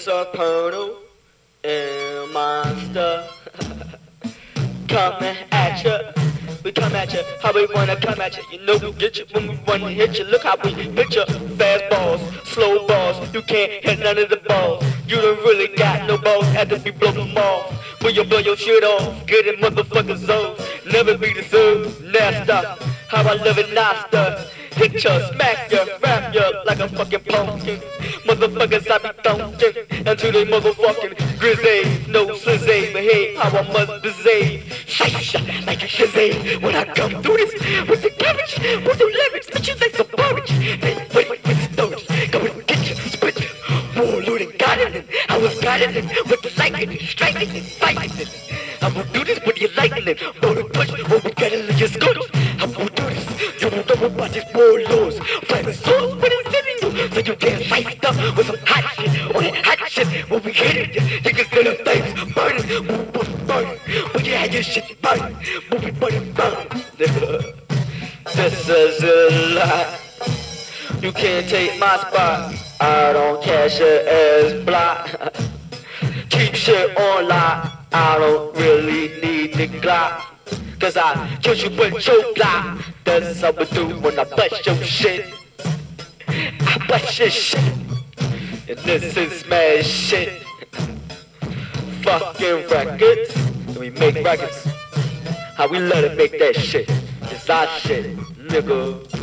Supernal and Monster coming at ya. We come at you how we wanna come at you. You know we get you when we wanna hit you. Look how we hit you. Fast balls, slow balls. You can't hit none of the balls. You don't really got no balls after we blow them off. When you blow your shit off, get it motherfuckers off. Never be the same. Nasty. How I love it, nasty. Hit ya, smack ya, rap ya like a fucking pumpkin. Motherfuckers, I be thumping until they motherfucking grizzly. No slizzy, behave how I must behave. Shite like a shizzy when I come through this with the cabbage, with the lyrics, bitches like some porridge. Hey, wait, wait, storage, go and get you, split you. Warlord and guiding, I was guiding with the lightning, striking and fighting it. I will do this with your lightning, motor push, or oh, we gotta leave your scooters. I will do this, you don't know about this warlords. Flaming souls, but it's in you, so you can't shit when we hit it. Feel the flames burning, when we burning, when you had your shit burning, when we burning, burning. This is a lie. You can't take my spot. I don't cash it as block. Keep shit on lock. I don't really need the Glock. Cause I kill you with your Glock. That's how we do when I bust your shit. I bust your shit. And this is mad shit. Fucking records. And we make records. How we let it make that shit. It's our shit, nigga.